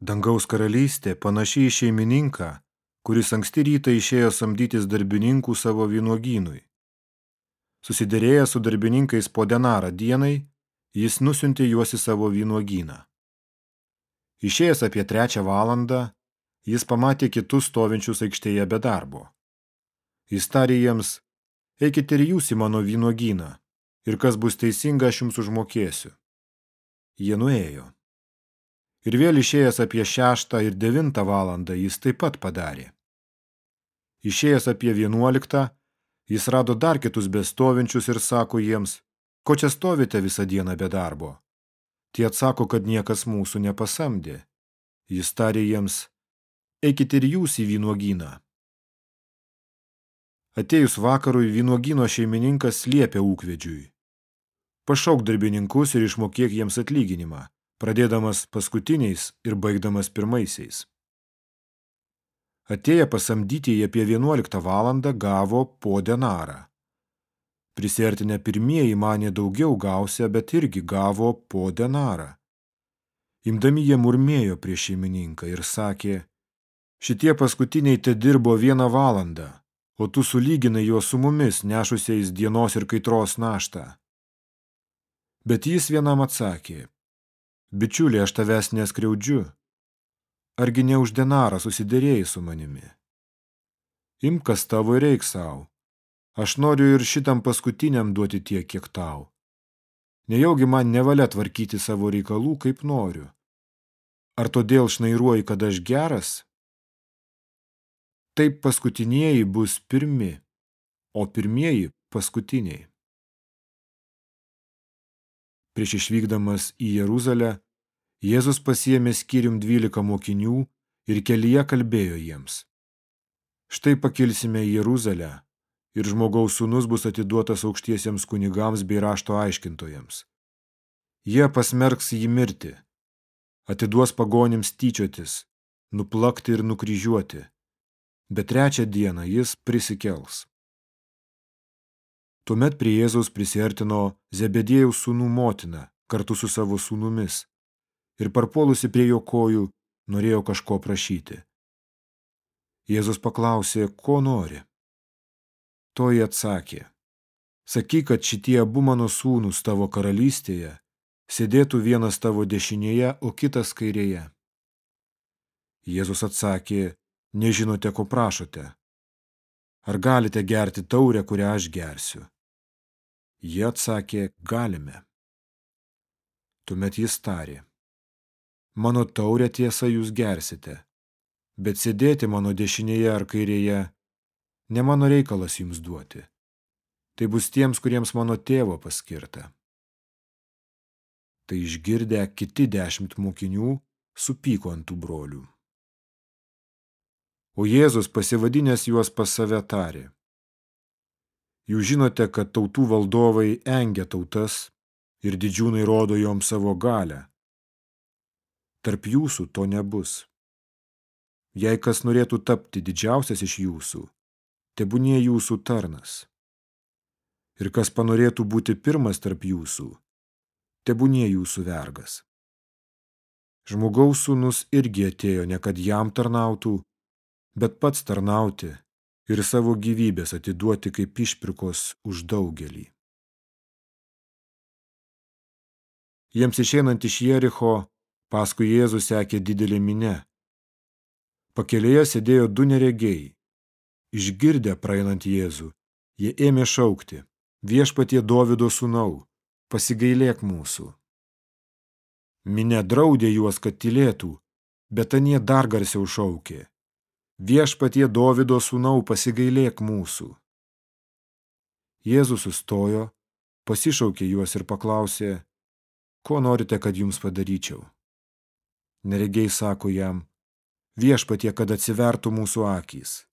Dangaus karalystė panašiai į šeimininką, kuris anksti rytą išėjo samdytis darbininkų savo vynuogynui. Susiderėjęs su darbininkais po denarą dienai, jis nusiuntė juos į savo vynuogyną. Išėjęs apie trečią valandą, jis pamatė kitus stovinčius aikštėje be darbo. Jis tarė jiems, eikite ir jūs į mano vynuogyną, ir kas bus teisinga, aš jums užmokėsiu. Jie nuėjo. Ir vėl išėjęs apie šeštą ir devintą valandą jis taip pat padarė. Išėjęs apie vienuoliktą, jis rado dar kitus bestovinčius ir sako jiems, ko čia stovite visą dieną be darbo? Tie atsako, kad niekas mūsų nepasamdė. Jis tarė jiems, eikite ir jūs į vynuogyną. Atėjus vakarui vynuogino šeimininkas liepė ūkvedžiui. Pašauk darbininkus ir išmokėk jiems atlyginimą pradėdamas paskutiniais ir baigdamas pirmaisiais. Atėję pasamdytieji apie 11 valandą gavo po denarą. Prisertinę pirmieji manė daugiau gausia, bet irgi gavo po denarą. Imdami jie murmėjo prieš šeimininką ir sakė, šitie paskutiniai te dirbo vieną valandą, o tu sulyginai juos su mumis, nešusiais dienos ir kaitros naštą. Bet jis vienam atsakė, Bičiulė, aš tavęs neskriaudžiu. Argi ne už denarą susidėrėjai su manimi? Imk, kas tavo ir reik savo. Aš noriu ir šitam paskutiniam duoti tiek, kiek tau. Nejaugi man nevalia tvarkyti savo reikalų, kaip noriu. Ar todėl šnairuoji, kad aš geras? Taip paskutinieji bus pirmi, o pirmieji paskutiniai. Prieš išvykdamas į Jeruzalę, Jėzus pasiėmė skyrium dvylika mokinių ir kelyje kalbėjo jiems. Štai pakilsime į Jeruzalę ir žmogaus sūnus bus atiduotas aukštiesiems kunigams bei rašto aiškintojams. Jie pasmerks jį mirti, atiduos pagonims tyčiotis, nuplakti ir nukryžiuoti, bet trečią dieną jis prisikels. Tuomet prie Jėzaus prisiartino Zebedėjaus sūnų motina kartu su savo sūnumis ir parpuolusi prie jo kojų norėjo kažko prašyti. Jėzus paklausė, ko nori. Toji atsakė, sakyk, kad šitie abu mano sūnus tavo karalystėje sėdėtų vienas tavo dešinėje, o kitas kairėje. Jėzus atsakė, nežinote, ko prašote. Ar galite gerti taurę, kurią aš gersiu? Jie atsakė, galime. Tuomet jis tarė, mano taurę tiesa jūs gersite, bet sėdėti mano dešinėje ar kairėje ne mano reikalas jums duoti. Tai bus tiems, kuriems mano tėvo paskirta. Tai išgirdę kiti dešimt mokinių supyko ant tų brolių. O Jėzus pasivadinęs juos pas save tarė – Jūs žinote, kad tautų valdovai engia tautas ir didžiūnai rodo jom savo galę. Tarp jūsų to nebus. Jei kas norėtų tapti didžiausias iš jūsų, tebūnie jūsų tarnas. Ir kas panorėtų būti pirmas tarp jūsų, tebūnie jūsų vergas. Žmogaus sūnus irgi atėjo ne kad jam tarnautų, bet pats tarnauti ir savo gyvybės atiduoti kaip išpirkos už daugelį. Jiems išeinant iš Jericho, paskui Jėzų sekė didelė minė. Pakelėje sėdėjo du neregiai. Išgirdę praeinant Jėzų, jie ėmė šaukti, viešpatie Dovido sūnau, pasigailėk mūsų. Minė draudė juos, kad tylėtų, bet anie dar garsiau šaukė, viešpatie Dovido sūnau pasigailėk mūsų. Jėzus sustojo, pasišaukė juos ir paklausė, ko norite, kad jums padaryčiau. Neregiai sako jam, viešpatie, kad atsivertų mūsų akys.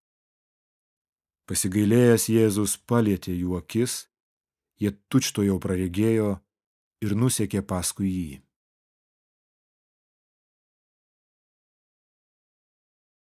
Pasigailėjęs Jėzus palietė jų akis, jie tučto jau praregėjo ir nusekė paskui jį.